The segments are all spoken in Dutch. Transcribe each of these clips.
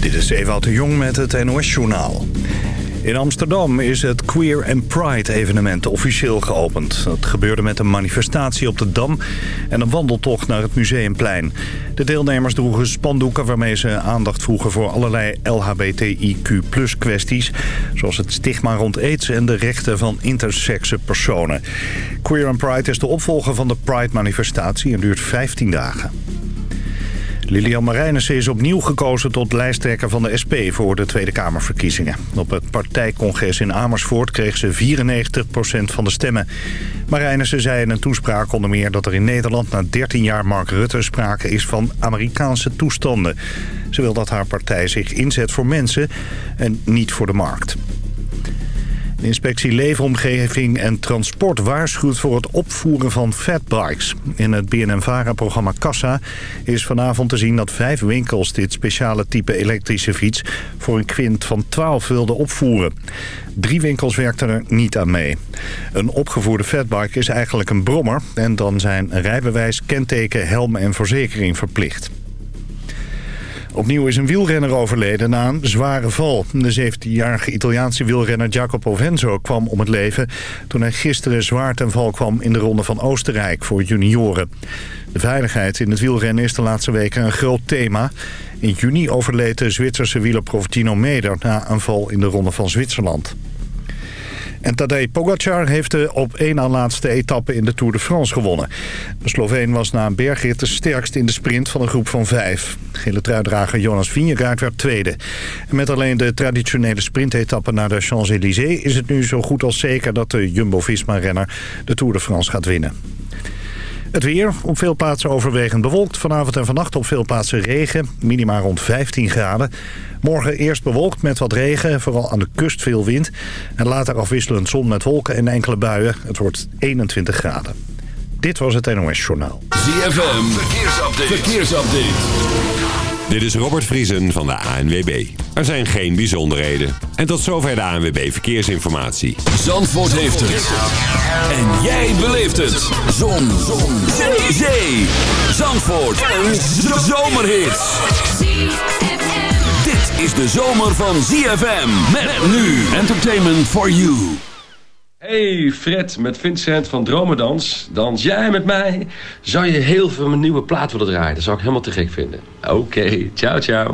Dit is Ewout de Jong met het NOS-journaal. In Amsterdam is het Queer and Pride evenement officieel geopend. Dat gebeurde met een manifestatie op de Dam en een wandeltocht naar het Museumplein. De deelnemers droegen spandoeken waarmee ze aandacht vroegen voor allerlei LHBTIQ kwesties... zoals het stigma rond aids en de rechten van intersexe personen. Queer and Pride is de opvolger van de Pride-manifestatie en duurt 15 dagen. Lilian Marijnissen is opnieuw gekozen tot lijsttrekker van de SP voor de Tweede Kamerverkiezingen. Op het partijcongres in Amersfoort kreeg ze 94% van de stemmen. Marijnissen zei in een toespraak onder meer dat er in Nederland na 13 jaar Mark Rutte sprake is van Amerikaanse toestanden. Ze wil dat haar partij zich inzet voor mensen en niet voor de markt. De inspectie Leefomgeving en Transport waarschuwt voor het opvoeren van fatbikes. In het BNNVARA-programma Kassa is vanavond te zien dat vijf winkels dit speciale type elektrische fiets voor een kwint van 12 wilden opvoeren. Drie winkels werkten er niet aan mee. Een opgevoerde fatbike is eigenlijk een brommer en dan zijn rijbewijs, kenteken, helm en verzekering verplicht. Opnieuw is een wielrenner overleden na een zware val. De 17-jarige Italiaanse wielrenner Jacopo Venzo kwam om het leven... toen hij gisteren zwaar ten val kwam in de Ronde van Oostenrijk voor junioren. De veiligheid in het wielrennen is de laatste weken een groot thema. In juni overleed de Zwitserse wielerprof Tino Meder... na een val in de Ronde van Zwitserland. En Tadej Pogacar heeft de op één na laatste etappe in de Tour de France gewonnen. De Sloveen was na een bergrit de sterkst in de sprint van een groep van vijf. Gele truidrager Jonas Vingegaard werd tweede. Met alleen de traditionele sprintetappe naar de Champs-Élysées... is het nu zo goed als zeker dat de Jumbo-Visma-renner de Tour de France gaat winnen. Het weer, op veel plaatsen overwegend bewolkt. Vanavond en vannacht op veel plaatsen regen, minima rond 15 graden. Morgen eerst bewolkt met wat regen, vooral aan de kust veel wind. En later afwisselend zon met wolken en enkele buien. Het wordt 21 graden. Dit was het NOS Journaal. ZFM, verkeersupdate. verkeersupdate. Dit is Robert Vriesen van de ANWB. Er zijn geen bijzonderheden. En tot zover de ANWB Verkeersinformatie. Zandvoort heeft het. En jij beleeft het. Zon. Zon. Zee. Zandvoort. Een zomerhit. Dit is de zomer van ZFM. Met nu Entertainment for You. Hey Fred, met Vincent van Dromedans. Dans jij met mij? Zou je heel veel mijn nieuwe plaat willen draaien? Dat zou ik helemaal te gek vinden. Oké, ciao ciao.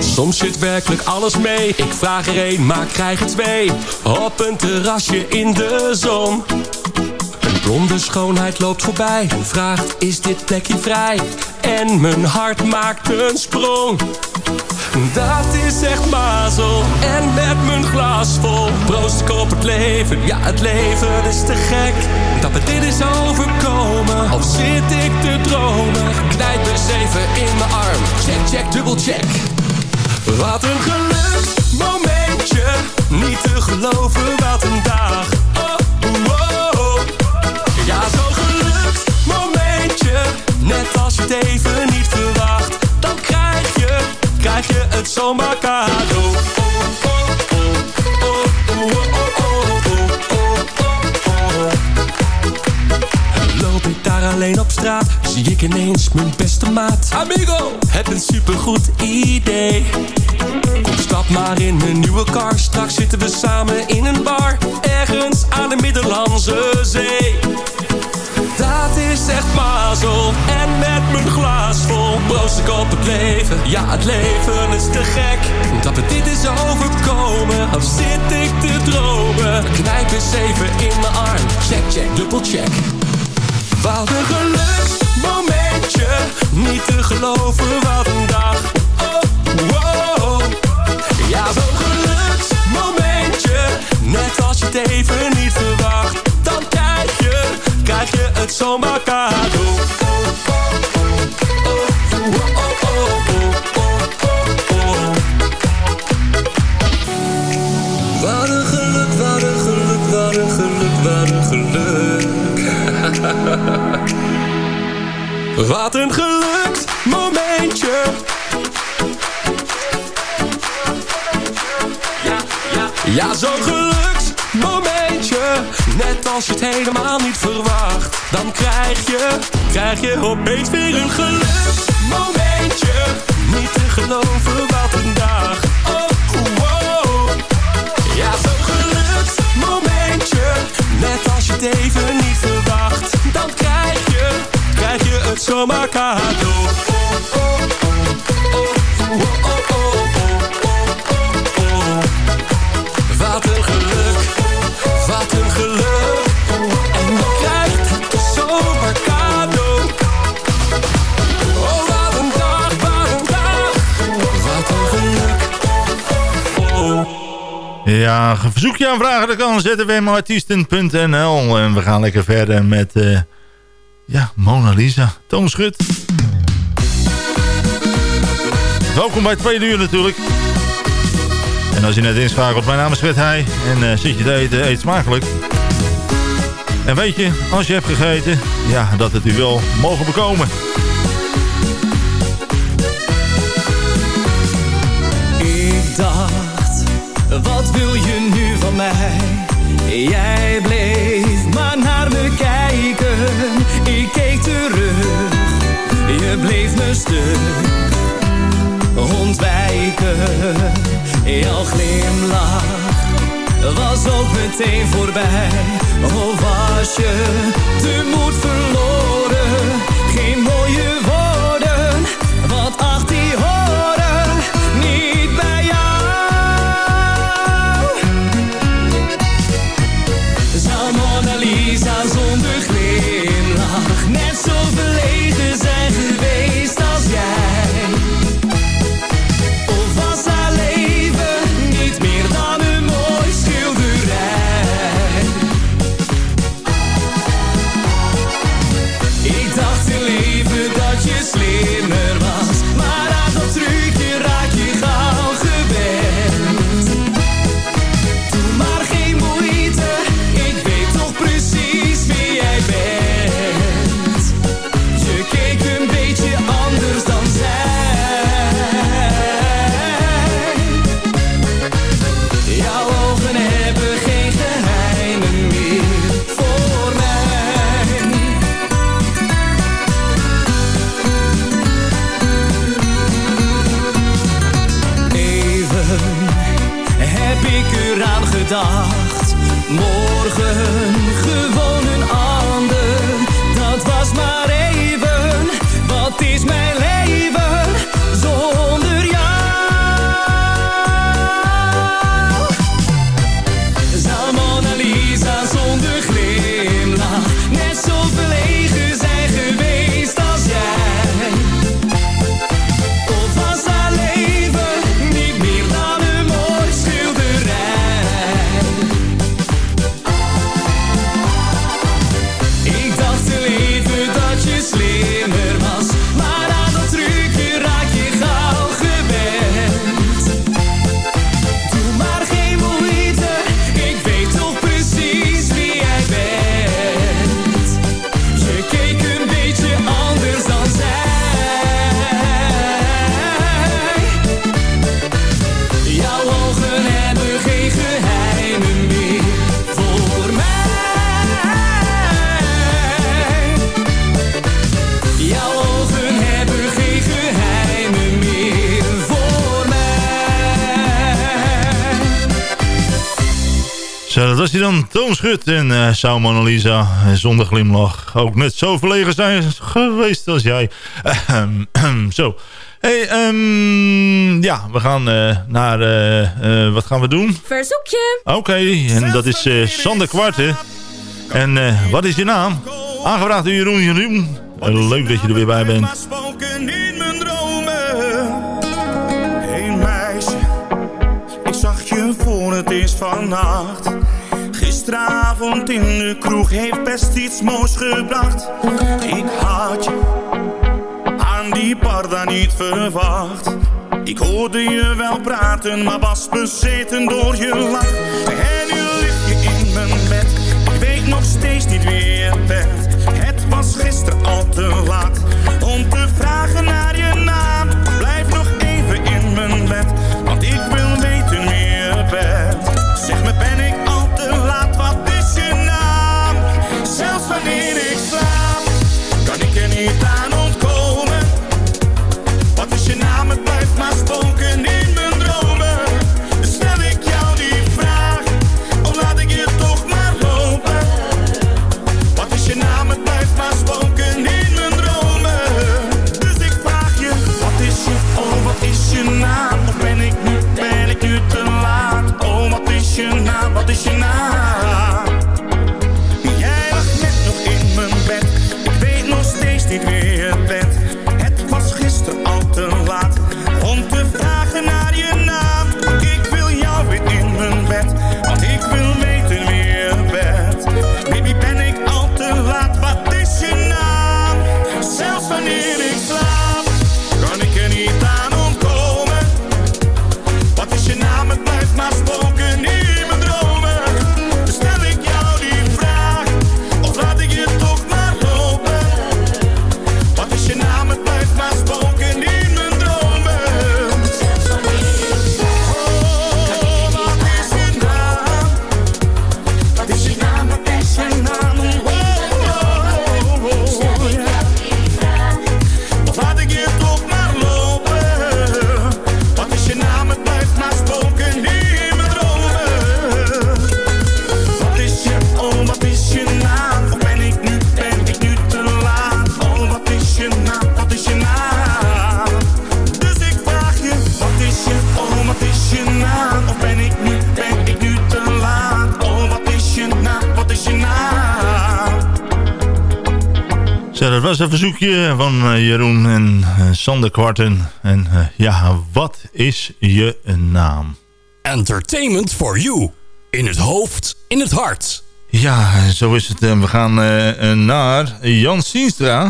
Soms zit werkelijk alles mee. Ik vraag er één, maar krijg er twee. Op een terrasje in de zon. Blonde schoonheid loopt voorbij en vraagt, is dit plekje vrij? En mijn hart maakt een sprong. Dat is echt mazel. En met mijn glas vol proost ik op het leven. Ja, het leven is te gek. Dat me dit is overkomen. Of zit ik te dromen? Knijp eens even in mijn arm. Check, check, dubbel check. Wat een geluksmomentje. Niet te geloven, wat een dag. Net als je het even niet verwacht. Dan krijg je, krijg je het zomaar cadeau. Loop ik daar alleen op straat, zie ik ineens mijn beste maat. Amigo, heb een supergoed idee. Kom, stap maar in mijn nieuwe car. Straks zitten we samen in een bar. Ergens aan de Middellandse Zee. Dat is echt mazel. En met mijn glaas vol proost ik op het leven. Ja, het leven is te gek. Dat het dit is overkomen. Of zit ik te dromen? Knijp eens even in mijn arm. Check, check, dubbel check. Wat een geluksmomentje. Niet te geloven, wat een dag. Oh, wow. Ja, zo'n geluksmomentje. Net als je het even niet verwacht. Je, het zomaar cadeau. Wat een geluk, wat een geluk, wat een geluk, wat een geluk. Wat een. Ja, ja. Ja, zo'n geluksmomentje. Net als je het helemaal niet verwacht Dan krijg je, krijg je opeens weer een geluksmomentje Niet te geloven wat een dag. Oh, wow Ja, zo'n geluksmomentje Net als je het even niet verwacht Dan krijg je, krijg je het zomaar cadeau. Oh, oh, oh, oh, oh, oh. Wat een geluk, Ja, verzoekje aanvragen, dat kan zwmartiesten.nl. En we gaan lekker verder met... Uh, ja, Mona Lisa. Toon Schut. Welkom bij tweede uur natuurlijk. En als je net inschakelt, mijn naam is Fred Heij. En uh, zit je te eten, eet smakelijk. En weet je, als je hebt gegeten, ja, dat het u wel mogen bekomen. Ik dacht, wat wil je nu van mij? Jij bleef maar naar me kijken. Ik keek terug, je bleef me stuk ontwijken. Jouw glimlach was ook meteen voorbij. Of was je de moed verloren? Geen mooie gedacht. Morgen was hij dan, Toon Schut en uh, zou Mona Lisa eh, zonder glimlach ook net zo verlegen zijn geweest als jij. Ahem, zo. Hey, ehm, ja, we gaan eh, naar, eh, eh, wat gaan we doen? Verzoekje. Oké, en dat is eh, Sander Kwarten. En eh, wat is je naam? Aangevraagd door Jeroen Jeroen. Eh, leuk dat je er weer bij bent. Maar spoken in mijn dromen. Hey meisje, ik zag je voor het eerst vannacht. Gisteravond in de kroeg heeft best iets moois gebracht. Ik had je aan die parda niet verwacht. Ik hoorde je wel praten, maar was bezeten door je lach. En nu lig je in mijn bed, ik weet nog steeds niet wie je bent. Het was gisteren al te laat om te vragen naar was een verzoekje van eh, Jeroen en eh, Sander Kwarten. En eh, ja, wat is je naam? Entertainment for you. In het hoofd, in het hart. Ja, zo is het. We gaan naar Jan Sienstra.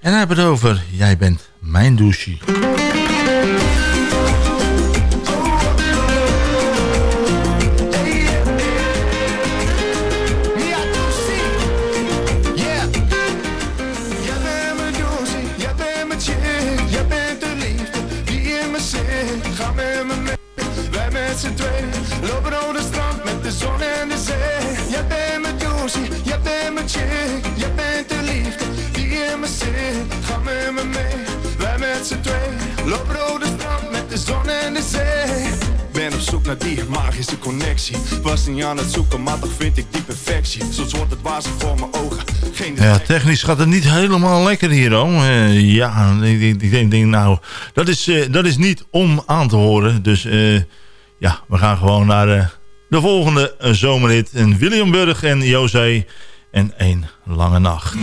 En hij hebben het over Jij bent mijn douche. met z'n twee. Loop door de strand met de zon en de zee. Ben op zoek naar die magische connectie. Was niet aan het zoeken, maar toch vind ik die perfectie. Soms wordt het wazig voor mijn ogen. Geen ja, technisch gaat het niet helemaal lekker hier, hoor. Uh, ja, ik, denk, ik denk, nou, dat is, uh, dat is niet om aan te horen. Dus uh, ja, we gaan gewoon naar de volgende zomerrit. En Williamburg en José en één lange nacht.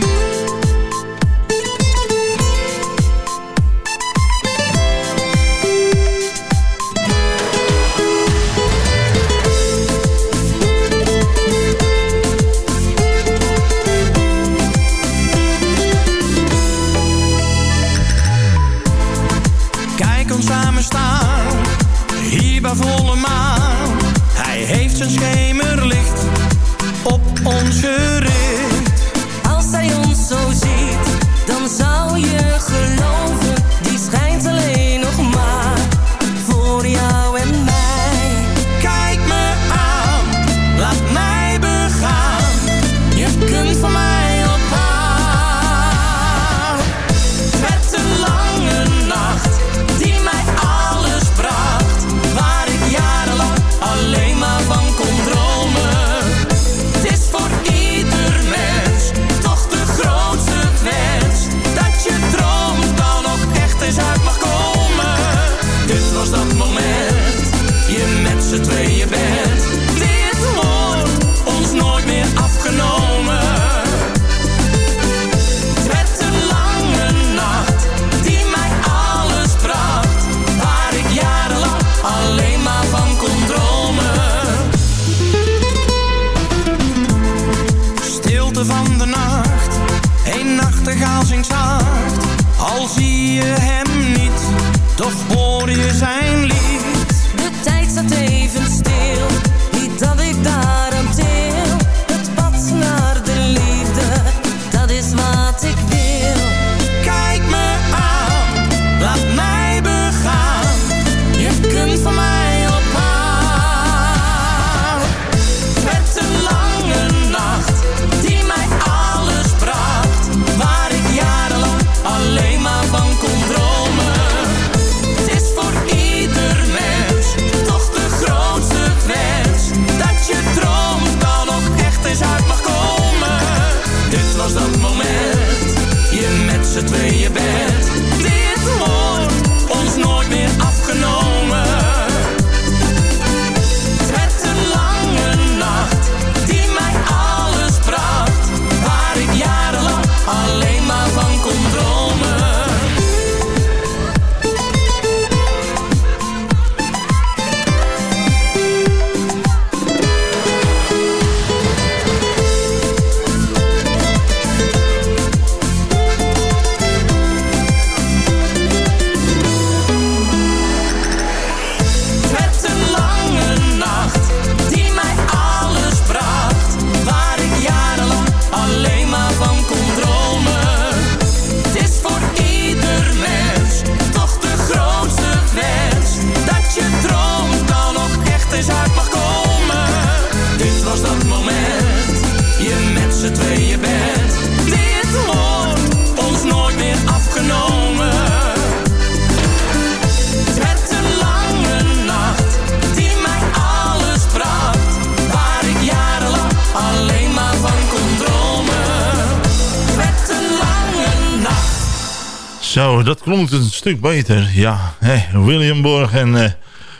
Stuk beter. Ja, hè, William Borg en eh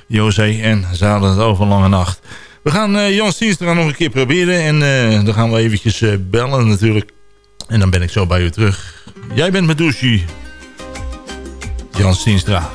José en ze hadden het over lange nacht. We gaan eh, Jan Stienstra nog een keer proberen. En eh, dan gaan we eventjes bellen natuurlijk. En dan ben ik zo bij u terug. Jij bent met douche. Jan Stienstra.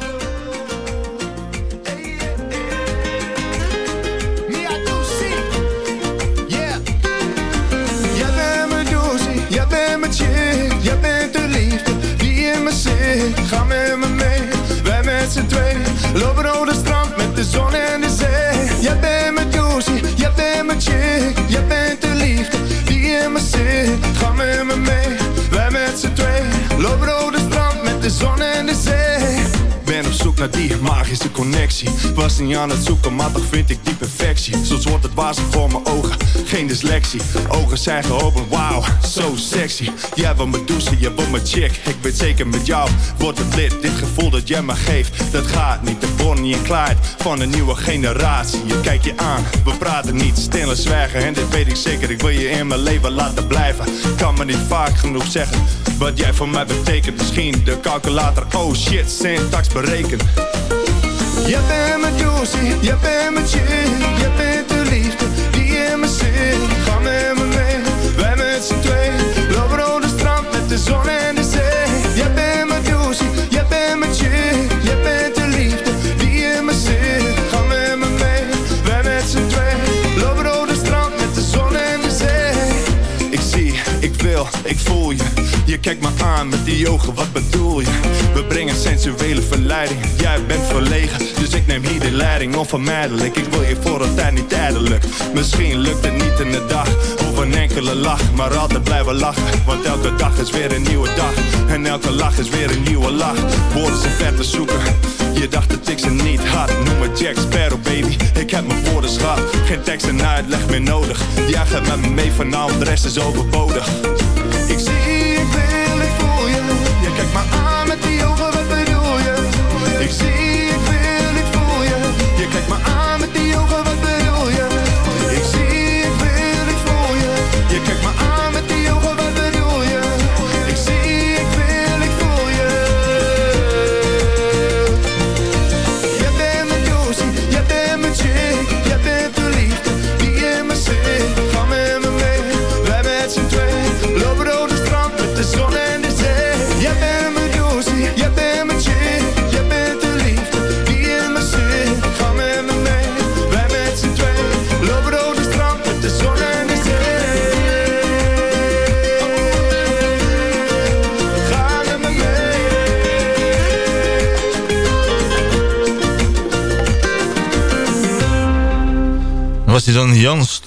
Zoek naar die magische connectie. Was niet aan het zoeken, maar toch vind ik die perfectie. Soms wordt het wazig voor mijn ogen, geen dyslexie. Ogen zijn geopend, wauw, zo sexy. Jij wil me douchen, je wordt mijn chick Ik weet zeker met jou, wordt het lid Dit gevoel dat jij me geeft, dat gaat niet. De Bonnie en Clyde van een nieuwe generatie. Je kijkt je aan, we praten niet, stil en zwijgen En dit weet ik zeker, ik wil je in mijn leven laten blijven. Kan me niet vaak genoeg zeggen Wat jij voor mij betekent. Misschien de calculator, oh shit, syntax bereken Jij bent mijn douche, jij bent mijn chick Jij bent de liefde die in me zit. Ga met me mee, wij met z'n over het strand met de zon en Je kijkt me aan met die ogen, wat bedoel je? We brengen sensuele verleiding Jij bent verlegen, dus ik neem hier de leiding Onvermijdelijk, ik wil je voor altijd niet tijdelijk. Misschien lukt het niet in de dag Of een enkele lach, maar altijd blijven lachen Want elke dag is weer een nieuwe dag. En elke lach is weer een nieuwe lach. Woorden zijn ver te zoeken. Je dacht dat ik ze niet had. Noem me Jack Sparrow baby. Ik heb mijn woorden schat. Geen tekst en uitleg meer nodig. Jij gaat met me mee vanavond De rest is overbodig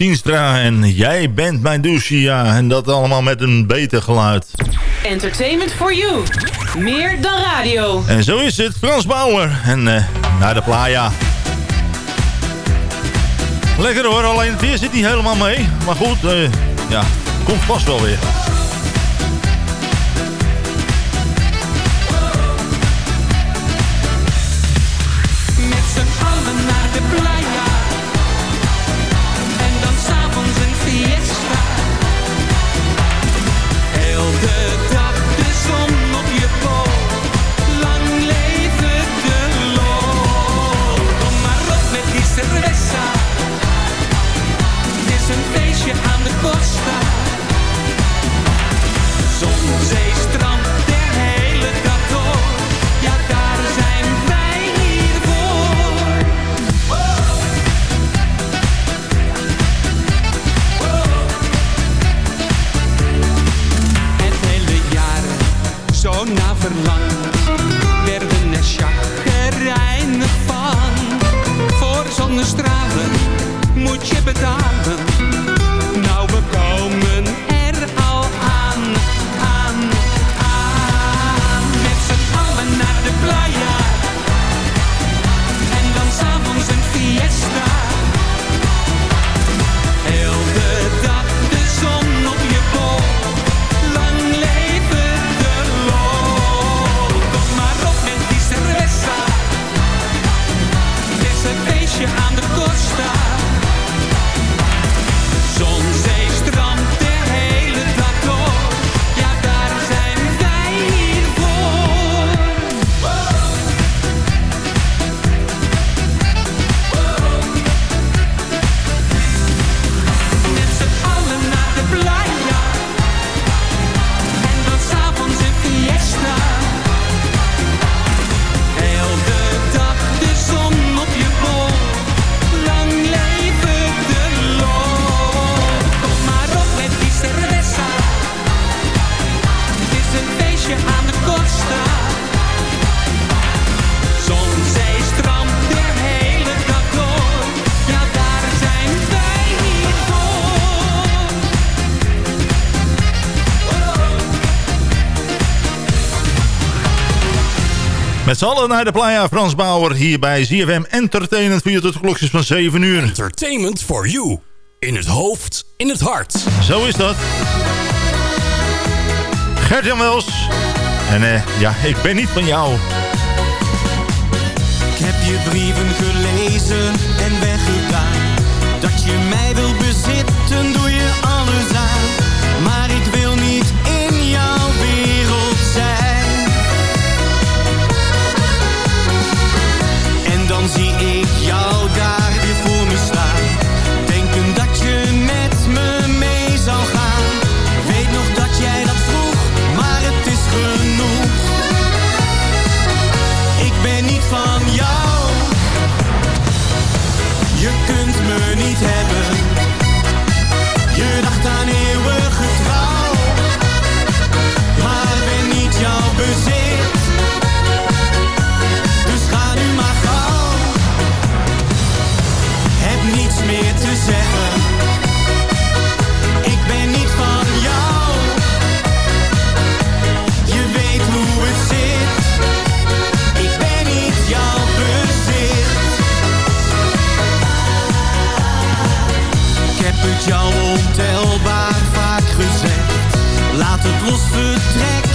Jan Stienstra en jij bent mijn douche, ja. En dat allemaal met een beter geluid. Entertainment for you. Meer dan radio. En zo is het, Frans Bauer. En eh, naar de playa. Lekker hoor, alleen het weer zit niet helemaal mee. Maar goed, eh, ja, komt vast wel weer. knallen naar de playa. Frans Bauer hier bij ZFM Entertainment voor je tot de klokjes van 7 uur. Entertainment for you. In het hoofd, in het hart. Zo is dat. Gert-Jan Wels. En eh, ja, ik ben niet van jou. Ik heb je brieven gelezen en weggedaan. Dat je mij wil bezitten, doe je alles aan. Maar ik wil Het los vertrek.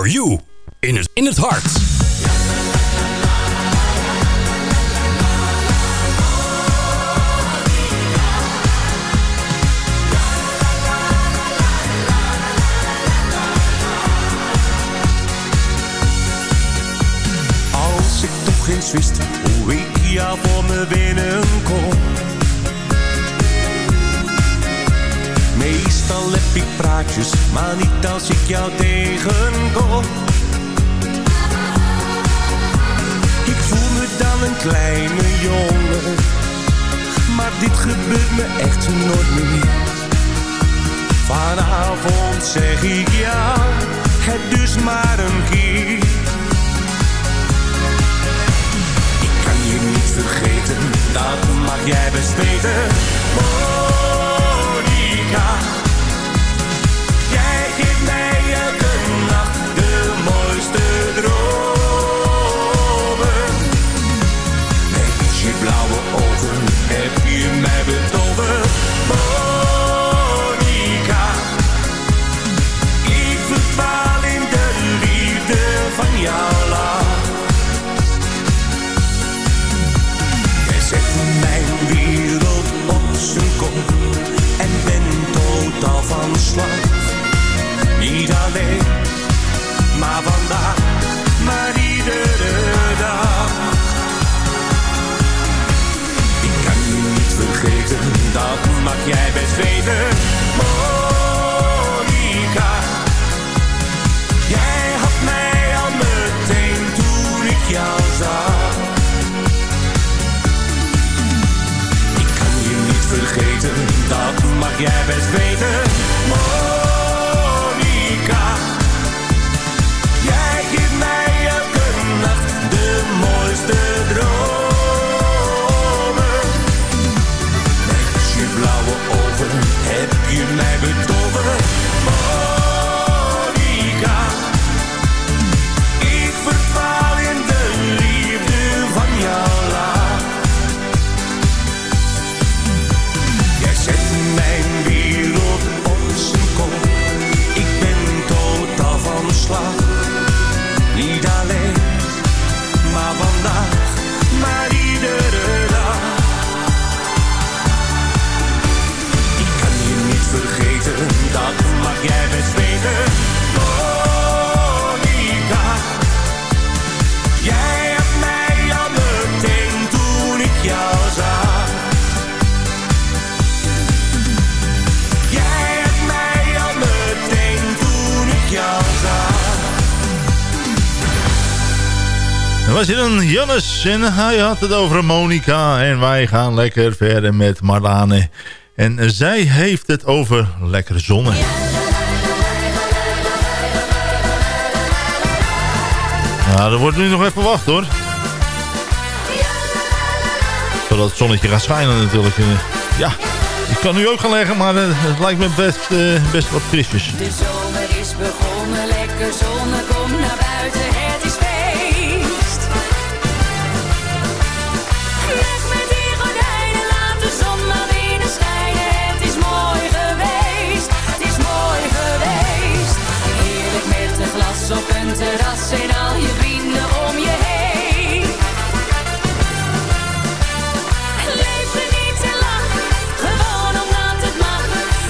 for you. Maar dit gebeurt me echt nooit meer. Vanavond zeg ik ja Het dus maar een keer. Ik kan je niet vergeten Dat mag jij best weten Monica. Dat mag jij best weten. Monica, jij had mij al meteen toen ik jou zag. Ik kan je niet vergeten, dat mag jij best weten. Van Een Jannes en hij had het over Monica. En wij gaan lekker verder met Marlane. En zij heeft het over lekker zonnen. Ja, er wordt nu nog even wacht hoor. Zodat het zonnetje gaat schijnen natuurlijk. Ja, ik kan nu ook gaan leggen, maar eh, het lijkt me best, eh, best wat frisjes. De zomer is begonnen, lekker zonne, kom naar buiten, op een terras en al je vrienden om je heen. Leef, geniet en lach, gewoon omdat het mag.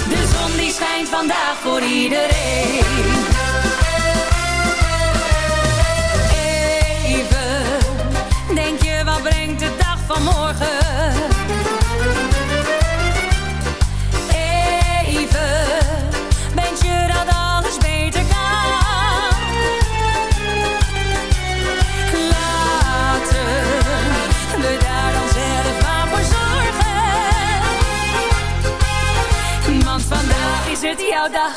De zon die schijnt vandaag voor iedereen. Even, denk je wat brengt de dag van morgen? Dag.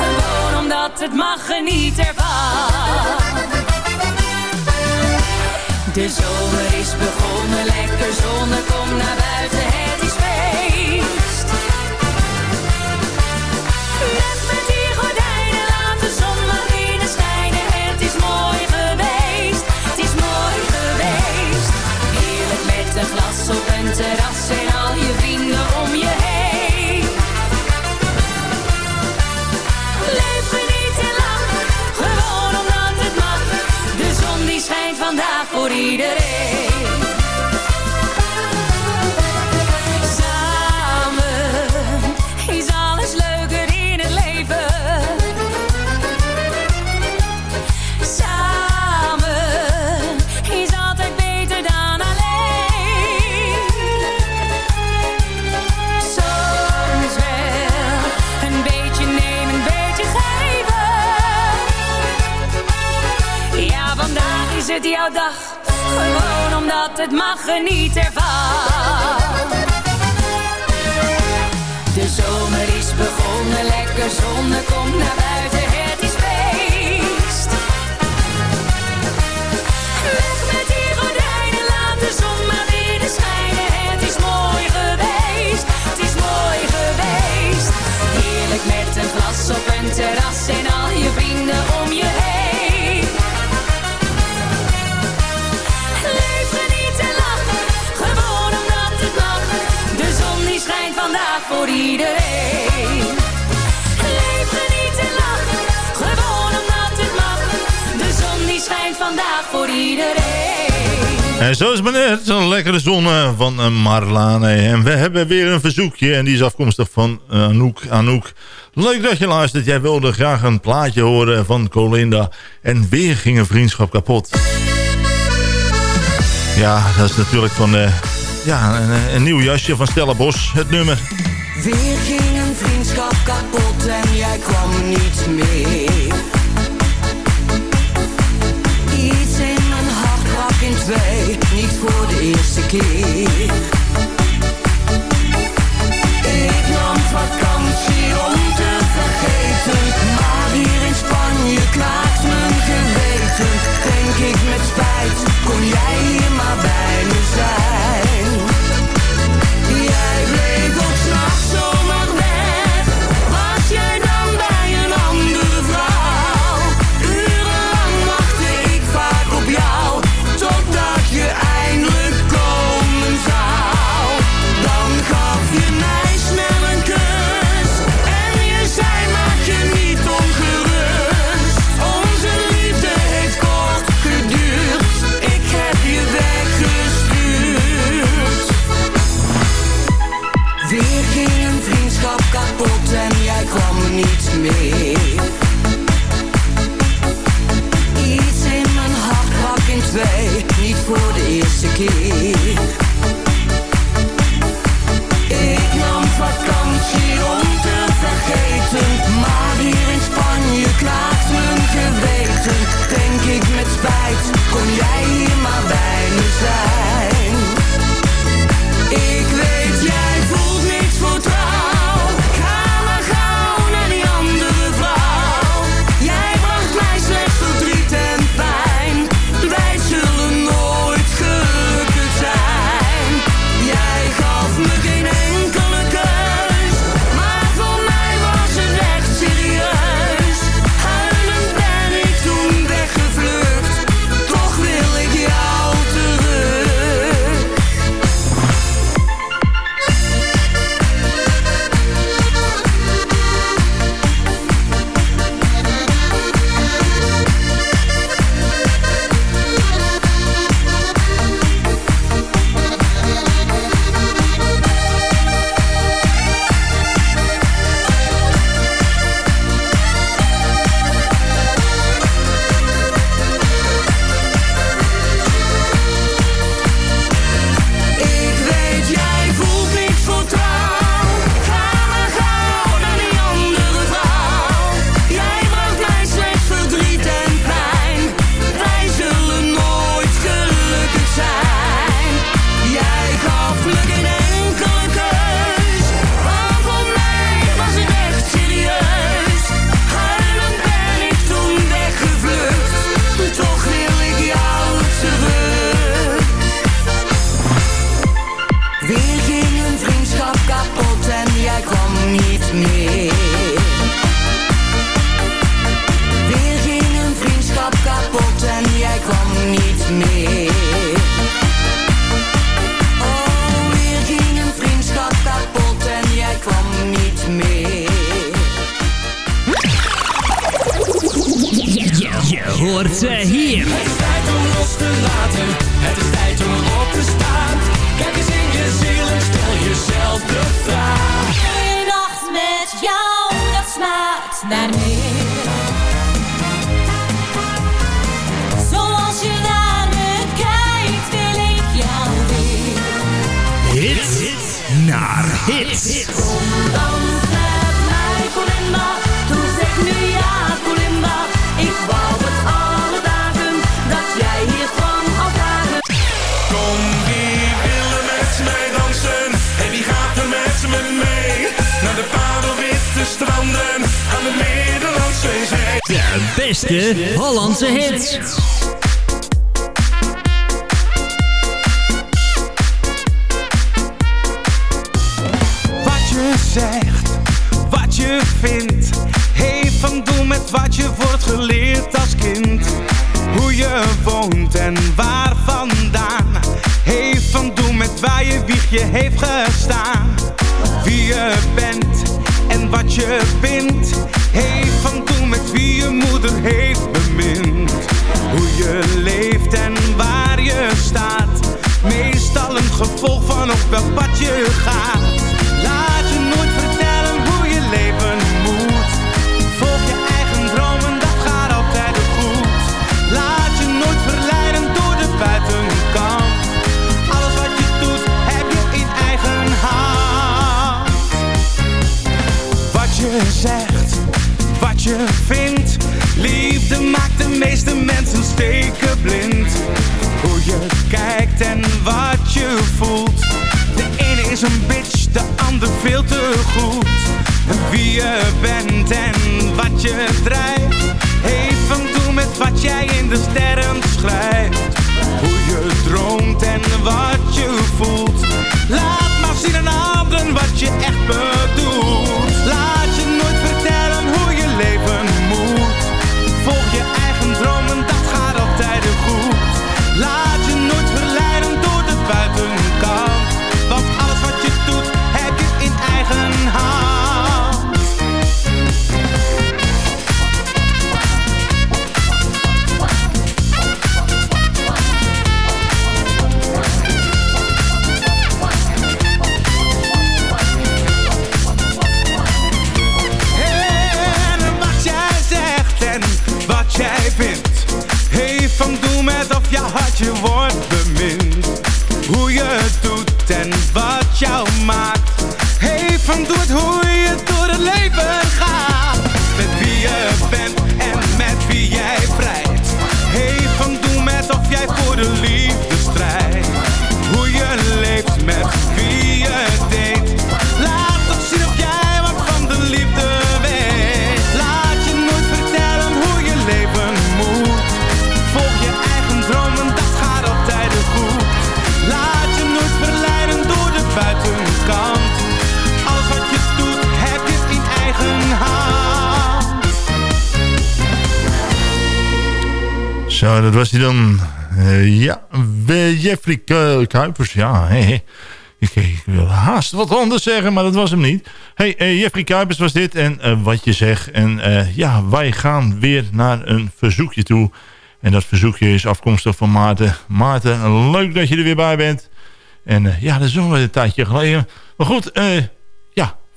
Gewoon omdat het mag, geniet ervan. De zomer is begonnen, lekker zonne, kom naar buiten, jouw dag. Gewoon omdat het mag, geniet ervan. De zomer is begonnen, lekker zonne, kom naar buiten, het is feest. Weg met die gordijnen, laat de zon maar binnen schijnen. Het is mooi geweest, het is mooi geweest. Heerlijk met een glas op een terras en voor iedereen. Leef, geniet te lachen. gewoon omdat het mag. De zon die schijnt vandaag voor iedereen. En zo is het net, een lekkere zon eh, van eh, Marlane. En we hebben weer een verzoekje en die is afkomstig van eh, Anouk. Anouk, leuk dat je luistert. Jij wilde graag een plaatje horen van Colinda. En weer ging een vriendschap kapot. Ja, dat is natuurlijk van ja, een, een, nieuw jasje van Stella Bos, het nummer. Weer ging een vriendschap kapot en jij kwam niet meer. Iets in mijn hart brak in twee, niet voor de eerste keer. hoort ze hier. Het is tijd om los te laten, het is tijd om op te staan. Kijk eens in je ziel en stel jezelf de vraag. Eén nacht met jou, dat smaakt naar meer. Zoals je naar me kijkt, wil ik jou weer. Hits, hits. naar hits. beste Hollandse hits. Wat je zegt, wat je vindt, heeft van doen met wat je wordt geleerd als kind. Hoe je woont en waar vandaan, heeft van doen met waar je wiegje heeft gestaan. Wie je bent en wat je vindt moeder heeft bemind. Hoe je leeft en waar je staat. Meestal een gevolg van op welk pad je gaat. understand. Patrick eh, Kuipers. Ja, hey. Ik, wil haast wat anders zeggen, maar dat was hem niet. hey, Jeffrey Kuipers was dit en eh, wat je zegt. En eh, ja, wij gaan weer naar een verzoekje toe. En dat verzoekje is afkomstig van Maarten. Maarten, leuk dat je er weer bij bent. En ja, dat is alweer een tijdje geleden. Maar goed,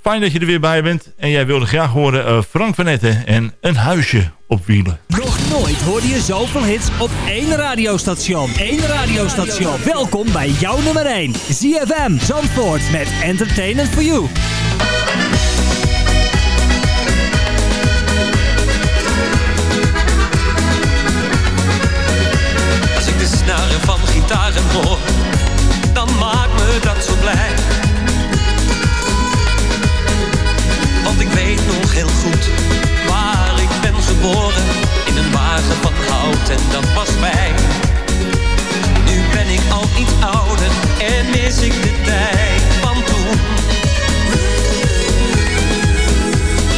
Fijn dat je er weer bij bent. En jij wilde graag horen eh, Frank Vanetten en Een Huisje op Wielen. Nog nooit hoorde je zoveel hits op één radiostation. Eén radiostation. Welkom bij jouw nummer 1. ZFM Zandvoort met Entertainment for You. Als ik de snaren van gitaren hoor, dan maakt me dat zo blij en dat was mij. Nu ben ik al iets ouder en mis ik de tijd van toen.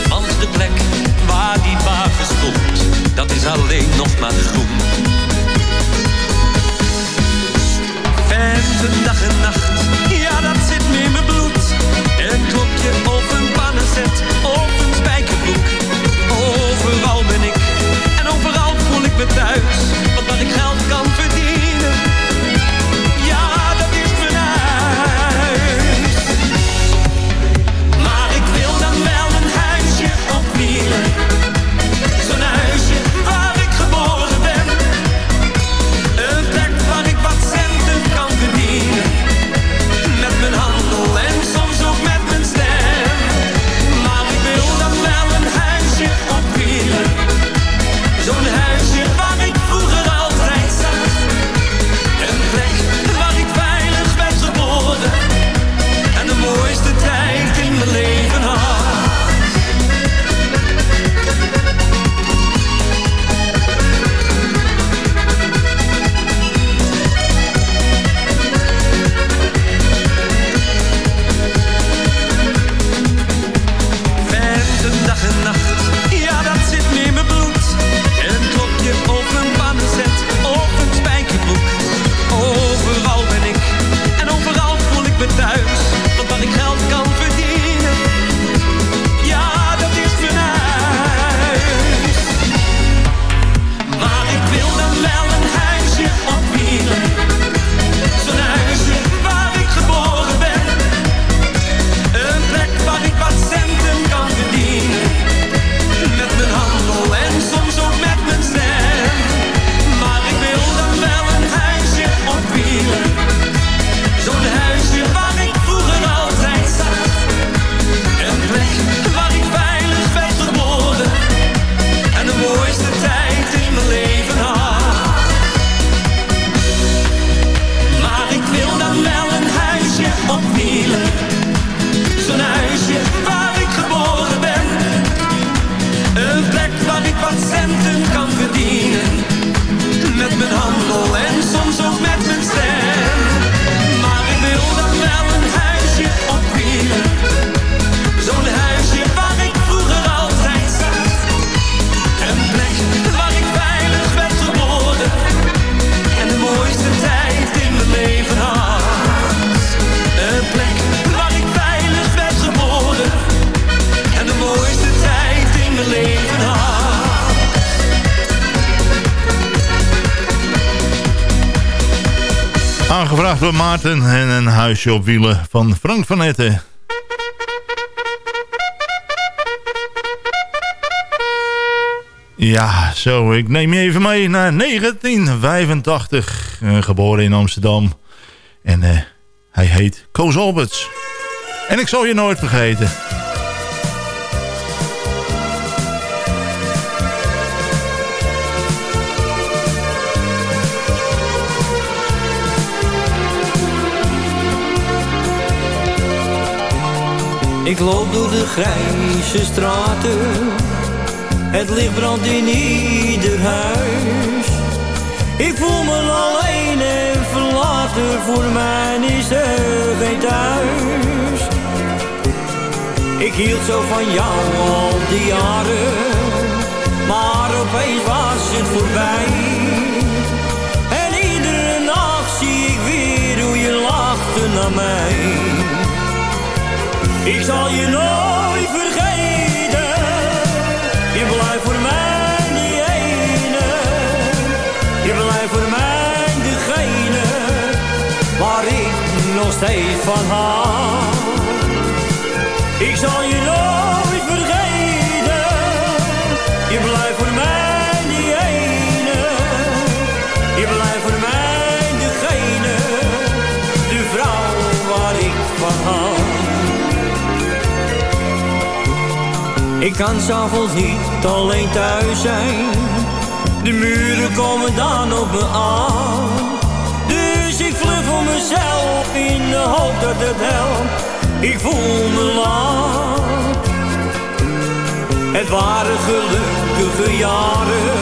Want de plek waar die wagen stond, dat is alleen nog maar groen. Venten dag en nacht, ja dat zit me in mijn bloed. Een kopje op een pannenzet Aangevraagd door Maarten en een huisje op wielen van Frank van Etten. Ja, zo, ik neem je even mee naar 1985. Eh, geboren in Amsterdam. En eh, hij heet Koos Alberts. En ik zal je nooit vergeten. Ik loop door de grijze straten. Het licht brandt in ieder huis. Ik voel me alleen en verlaten. Voor mij is er geen thuis. Ik hield zo van jou al die jaren. Maar opeens was het voorbij. En iedere nacht zie ik weer hoe je lachte naar mij. Ik zal je nooit vergeten. Je blijft voor mij die ene. Je blijft voor mij degene waar ik nog steeds van hou. Ik zal je Ik kan s'avonds niet alleen thuis zijn. De muren komen dan op me aan. Dus ik vlug voor mezelf in de hoop dat het helpt. Ik voel me laat. Het waren gelukkige jaren.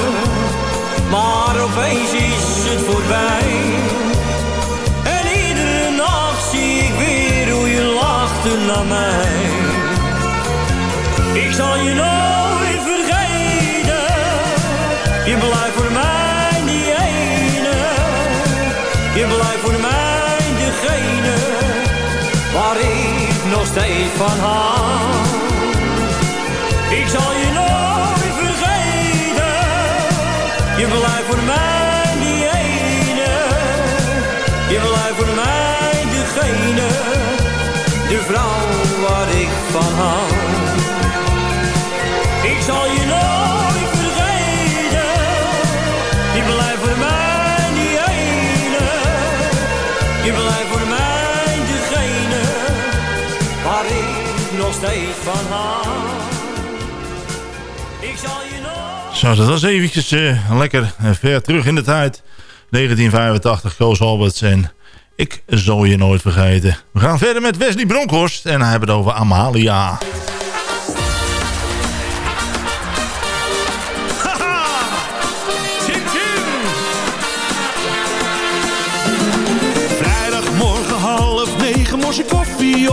Maar opeens is het voorbij. En iedere nacht zie ik weer hoe je lachte naar mij. Ik zal je nooit vergeten. Je blijft voor mij die ene. Je blijft voor mij degene waar ik nog steeds van hou. Ik zal je nooit vergeten. Je blijft voor mij die ene. Je blijft voor mij degene. De vrouw waar ik van hou. Ik zal je nooit vergeten. Je blijft voor mij die ene. Je blijft voor mij degene waar ik nog steeds van hou. Ik zal je nooit... Zo, dat was eventjes eh, lekker eh, ver terug in de tijd. 1985, Koos Alberts en ik zal je nooit vergeten. We gaan verder met Wesley Bronkhorst en hij hebben het over Amalia.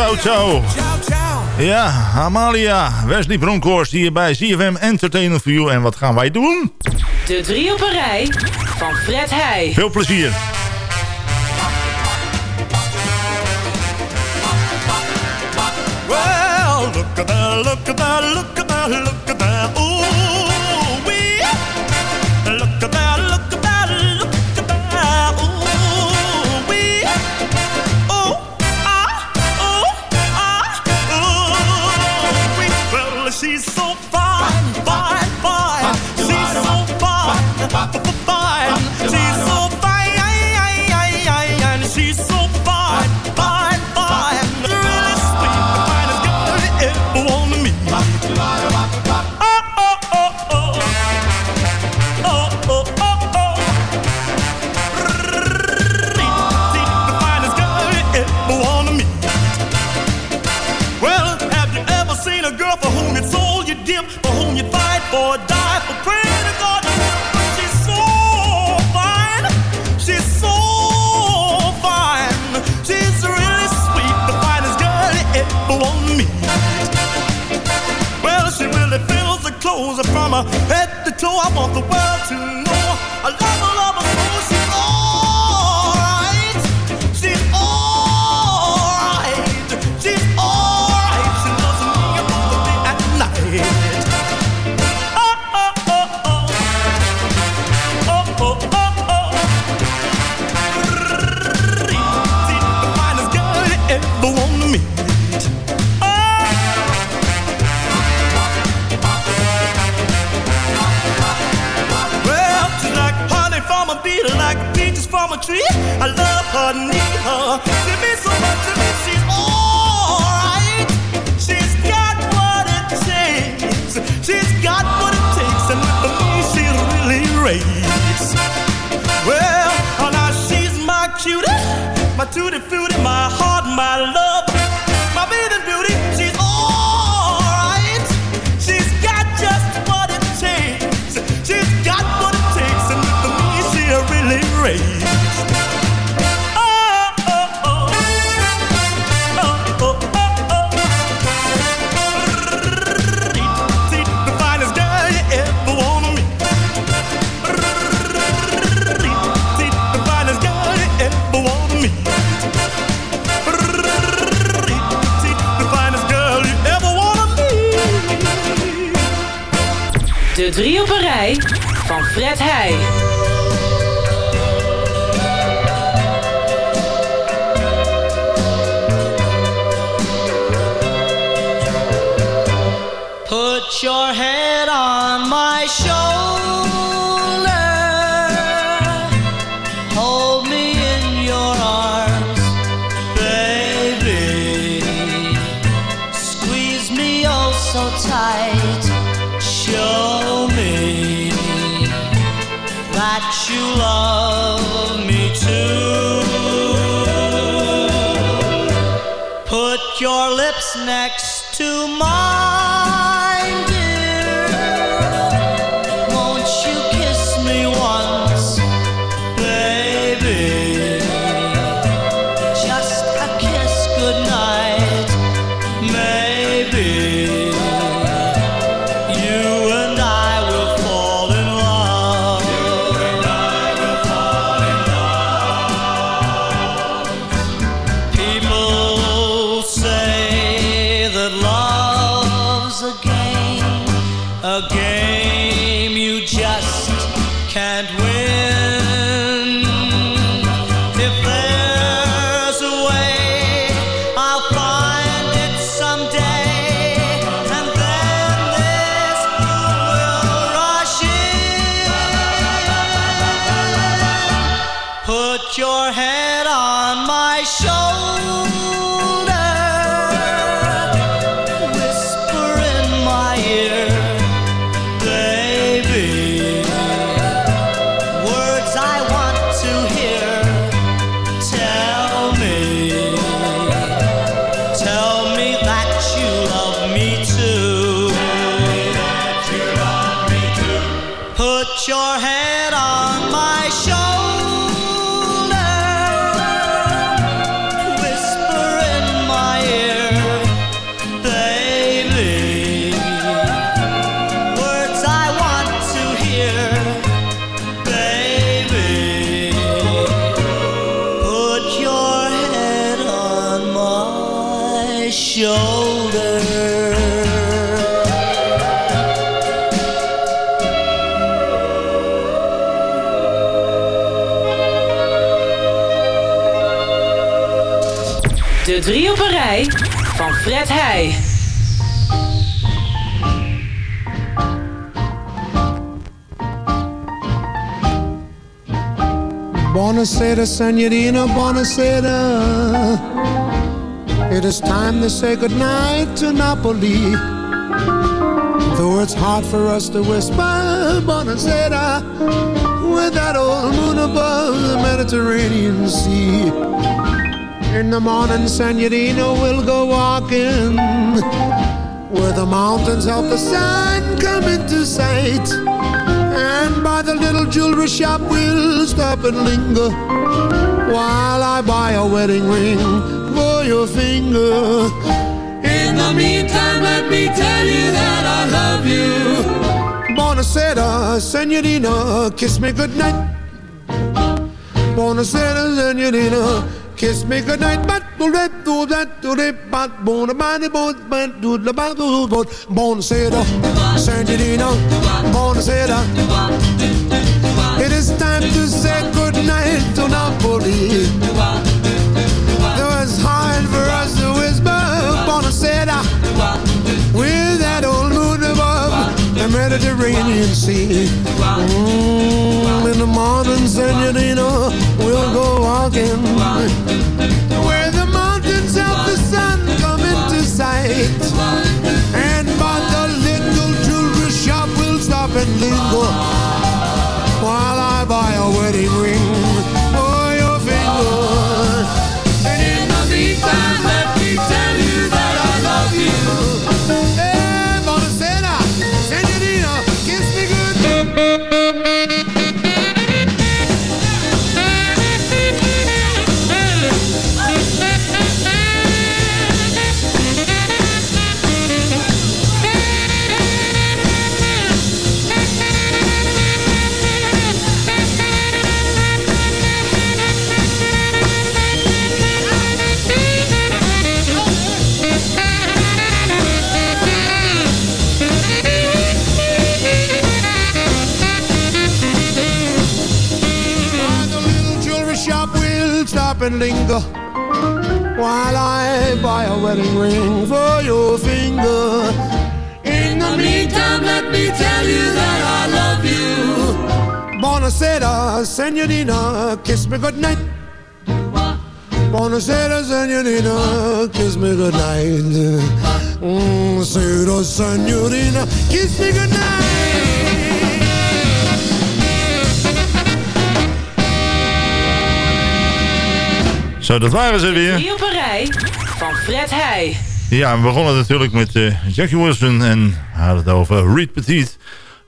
ciao, ciao. Ja, Amalia, Wesley Bronkhorst hier bij CFM Entertainment for You. En wat gaan wij doen? De drie op een rij van Fred Heij. Veel plezier. Well, look at that, look at that, look at that, look I want the world. I love her, need her. Drie op een rij van Fred Heij. Put your hand city Heij. Buonasera, Senorina, buonasera. It is time to say goodnight to Napoli. Though it's hard for us to whisper, buonasera, with that old moon above the Mediterranean Sea. In the morning, Senorina, we'll go walking where the mountains help the sun come into sight. And by the little jewelry shop we'll stop and linger While I buy a wedding ring for your finger. In the meantime let me tell you that I love you. Buonasera, senorina, kiss me goodnight. Buonasera, senorina, kiss me goodnight But do that, do that, do that, but Buonasera, but do the but do but Buonasera, senorina, buonasera It is time to say goodnight to Napoli. Though it's hard for us to whisper With Mediterranean Sea. Mm, In the morning, senorina, we'll go walking. Where the mountains of the sun come into sight And by the little jewelry shop we'll stop and linger While I buy a wedding ring senorina, kiss me goodnight Buonasera, senorina, kiss me goodnight mm, Sera, senorina, kiss me goodnight Zo, dat waren ze weer. Op een rij van Fred Heij. Ja, we begonnen natuurlijk met eh, Jackie Wilson en hadden het over Reed Petit.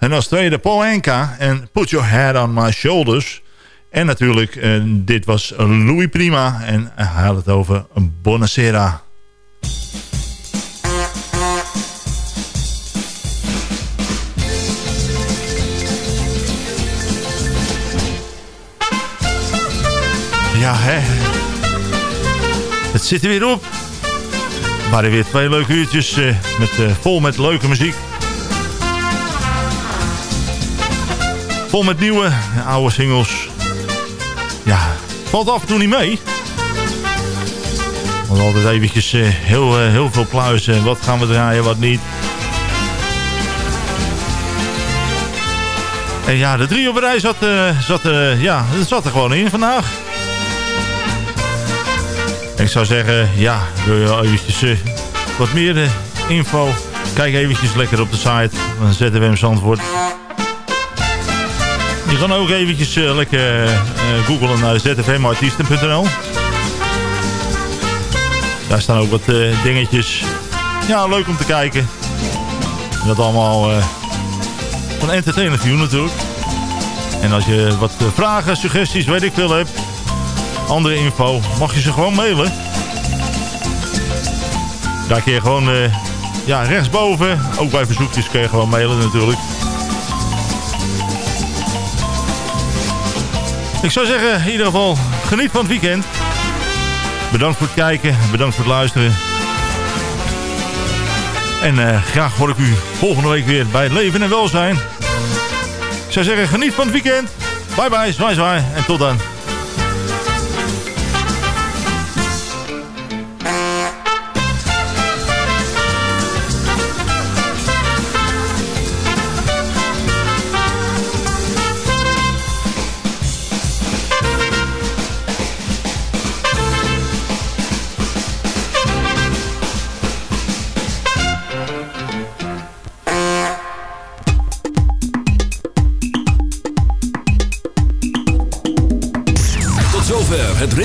En als tweede Paul Enka en Put Your Head on My Shoulders. En natuurlijk, eh, dit was Louis Prima en hij had het over Bonacera. Ja, hè. Het zit er weer op. Er waren weer twee leuke uurtjes eh, met, eh, vol met leuke muziek. Vol met nieuwe oude singles. Ja, valt af en toe niet mee. Want altijd eventjes eh, heel, eh, heel veel pluizen. Wat gaan we draaien, wat niet. En ja, de drie op rij zat, eh, zat, eh, ja, zat er gewoon in vandaag. Ik zou zeggen, ja, wil je eventjes eh, wat meer eh, info? Kijk eventjes lekker op de site van ZWM Zandvoort. Je kan ook eventjes eh, lekker eh, googlen naar zfmartiesten.nl. Daar staan ook wat eh, dingetjes. Ja, leuk om te kijken. En dat allemaal van Entertainment View natuurlijk. En als je wat vragen, suggesties, weet ik veel hebt andere info, mag je ze gewoon mailen. Daar kun je gewoon, ja, rechtsboven, ook bij verzoekjes kun je gewoon mailen natuurlijk. Ik zou zeggen, in ieder geval, geniet van het weekend. Bedankt voor het kijken, bedankt voor het luisteren. En eh, graag hoor ik u volgende week weer bij Leven en Welzijn. Ik zou zeggen, geniet van het weekend. Bye bye, zwaai zwaai en tot dan.